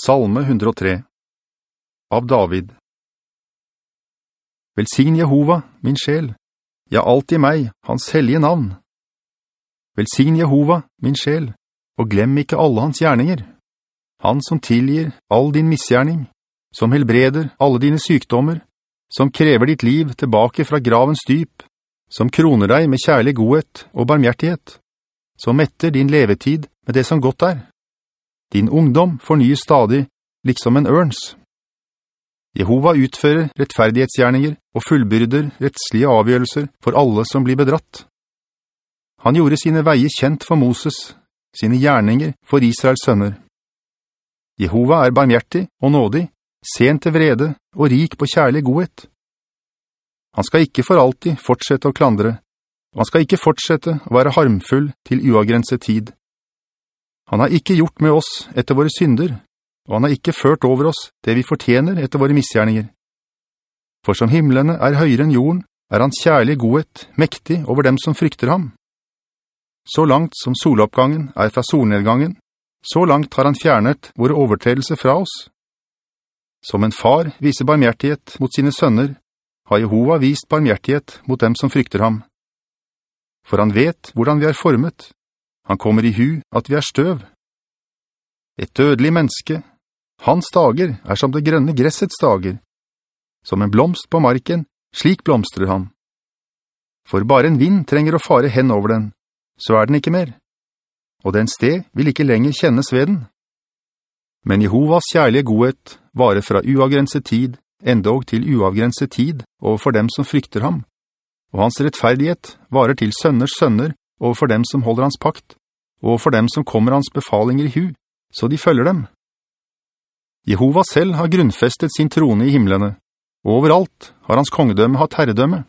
Salme 103 Av David Velsign Jehova, min sjel, ja alt i meg, hans hellige navn. Velsign Jehova, min sjel, og glem ikke alle hans gjerninger. Han som tilgir all din misgjerning, som helbreder alle dine sykdommer, som krever ditt liv tilbake fra gravens dyp, som kroner deg med kjærlig godhet og barmhjertighet, som metter din levetid med det som godt er din ungdom fornyer stadig, liksom en ørns. Jehova utfører rettferdighetsgjerninger og fullbyrder rettslige avgjørelser for alle som blir bedratt. Han gjorde sine veier kjent for Moses, sine gjerninger for Israels sønner. Jehova er barmhjertig og nådig, sent til vrede og rik på kjærlig godhet. Han skal ikke for alltid fortsette å klandre, og han skal ikke fortsette å være harmfull til uavgrenset tid. Han har ikke gjort med oss etter våre synder, og han har ikke ført over oss det vi fortjener etter våre misgjerninger. For som himmelene er høyere enn jorden, er hans kjærlig godhet mektig over dem som frykter ham. Så langt som soloppgangen er fra solnedgangen, så langt har han fjernet våre overtredelser fra oss. Som en far viser barmhjertighet mot sine sønner, har Jehova vist barmhjertighet mot dem som frykter ham. For han vet hvordan vi er formet, han kommer i hu at vi er støv. Et dødelig menneske, hans dager er som det grønne gressets dager. Som en blomst på marken, slik blomstrer han. For bare en vind trenger å fare hen over den, så er den ikke mer. Og den sted vil ikke lenger kjennes ved den. Men Jehovas kjærlige godhet varer fra uavgrenset tid, endog til uavgrenset tid overfor dem som frykter ham, og hans rettferdighet varer til sønners sønner overfor dem som holder hans pakt, og for dem som kommer hans befalinger i hu, så de følger dem. Jehova selv har grunnfestet sin trone i himmelene, og overalt har hans kongedømme hatt herredømme.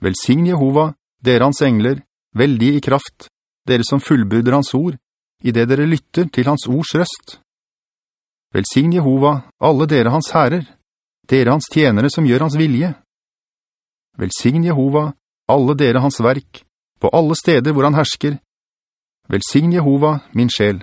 Velsign Jehova, dere hans engler, veldig i kraft, dere som fullbyrder hans ord, i det dere lytter til hans ords røst. Velsign Jehova, alle dere hans herrer, dere hans tjenere som gjør hans vilje. Velsign Jehova, alle dere hans verk, på alle steder hvor han hersker. Velsign Jehova, min sjel.